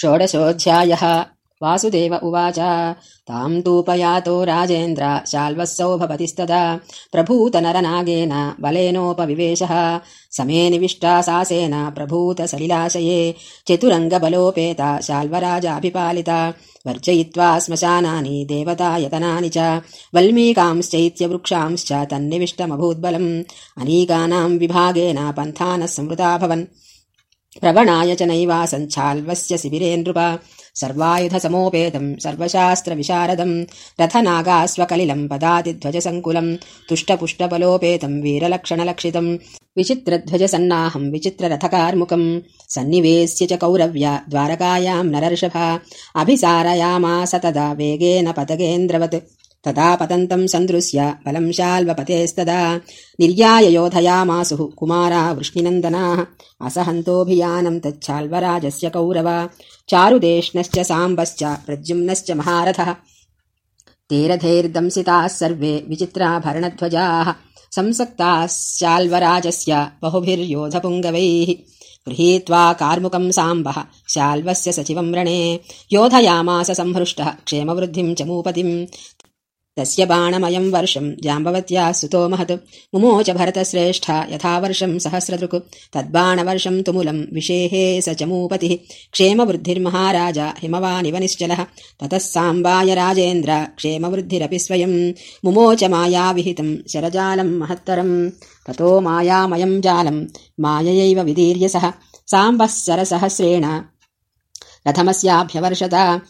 षोडशोऽध्यायः। वासुदेव उवाच ताम् तूपयातो राजेन्द्र शाल्वः भवतिस्तदा। प्रभूतनरनागेन बलेनोपविवेशः। समे निविष्टा सासेन प्रभूतसलिलाशये। चतुरङ्गबलोपेता शाल्वराजाभिपालिता। वर्जयित्वा श्मशानानि देवतायतनानि च। वल्मीकांश्चैत्यवृक्षांश्च तन्निविष्टमभूद्बलम्। अनीकानाम् विभागेन पन्थानः संवृताभवन् प्रवणाय च नैवासञ्छाल्वस्य शिबिरे नृप सर्वायुधसमोपेतम् सर्वशास्त्रविशारदम् रथनागास्वकलिलम् पदातिध्वजसङ्कुलम् तुष्टपुष्टबलोपेतम् वीरलक्षणलक्षितम् विचित्रध्वजसन्नाहम् विचित्ररथकार्मुकम् सन्निवेश्य च कौरव्य द्वारकायाम् नरर्षभा अभिसारयामास तदा वेगेन पतगेन्द्रवत् तदा पतन्तम् सन्दृश्य बलम् शाल्वपतेस्तदा निर्याय योधयामासुः कुमारा वृष्णिनन्दनाः असहन्तोऽभियानम् तच्छाल्वराजस्य कौरव चारुदेष्णश्च साम्बश्च प्रद्युम्नश्च महारथः तेरथेर्दंसिताः सर्वे विचित्राभरणध्वजाः संसक्ताश्चाल्वराजस्य बहुभिर्योधपुङ्गवैः गृहीत्वा कार्मुकम् साम्बः शाल्वस्य सचिवम् रणे योधयामास संहृष्टः क्षेमवृद्धिम् च मूपतिम् तस्य बाणमयम् वर्षम् जाम्बवत्या सुतो महत्। मुमोच भरतश्रेष्ठा यथा वर्षम् सहस्रदृक्। तद्बाणवर्षम् तुमुलम् विषेहे स चमूपतिः क्षेमवृद्धिर्महाराज हिमवानिव निश्चलः। ततः साम्बाय राजेन्द्र क्षेमवृद्धिरपि स्वयम् मुमोच मायाविहितम् शरजालम् महत्तरम्। ततो मायामयम् जालम् माययैव विदीर्य सः। साम्बः सरसहस्रेण रथमस्याभ्यवर्षत